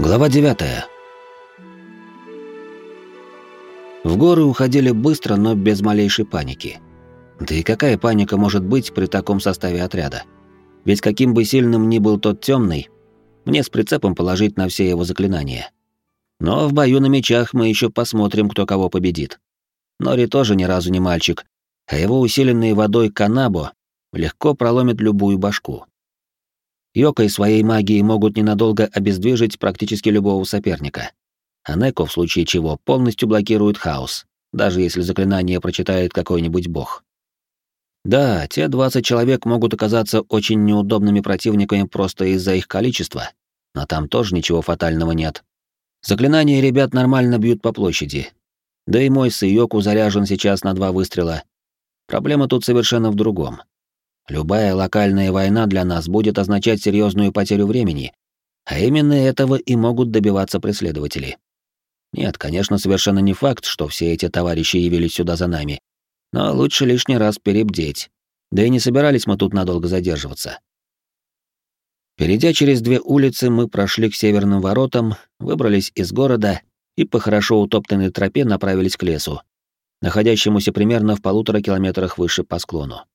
Глава 9. В горы уходили быстро, но без малейшей паники. Да и какая паника может быть при таком составе отряда? Ведь каким бы сильным ни был тот темный, мне с прицепом положить на все его заклинания. Но в бою на мечах мы еще посмотрим, кто кого победит. Нори тоже ни разу не мальчик, а его усиленный водой канабо легко проломит любую башку. Йокой своей магией могут ненадолго обездвижить практически любого соперника. А Неко, в случае чего, полностью блокирует хаос, даже если заклинание прочитает какой-нибудь бог. Да, те 20 человек могут оказаться очень неудобными противниками просто из-за их количества, но там тоже ничего фатального нет. Заклинания ребят нормально бьют по площади. Да и мой Сайоку заряжен сейчас на два выстрела. Проблема тут совершенно в другом. Любая локальная война для нас будет означать серьезную потерю времени, а именно этого и могут добиваться преследователи. Нет, конечно, совершенно не факт, что все эти товарищи явились сюда за нами, но лучше лишний раз перебдеть. Да и не собирались мы тут надолго задерживаться. Перейдя через две улицы, мы прошли к северным воротам, выбрались из города и по хорошо утоптанной тропе направились к лесу, находящемуся примерно в полутора километрах выше по склону.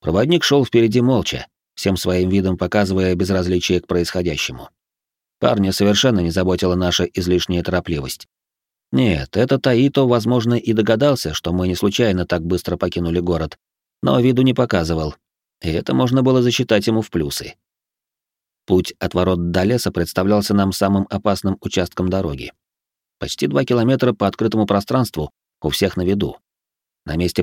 Проводник шел впереди молча, всем своим видом показывая безразличие к происходящему. Парня совершенно не заботила наша излишняя торопливость. Нет, этот Таито, возможно, и догадался, что мы не случайно так быстро покинули город, но виду не показывал, и это можно было засчитать ему в плюсы. Путь от ворот до леса представлялся нам самым опасным участком дороги. Почти два километра по открытому пространству, у всех на виду. На месте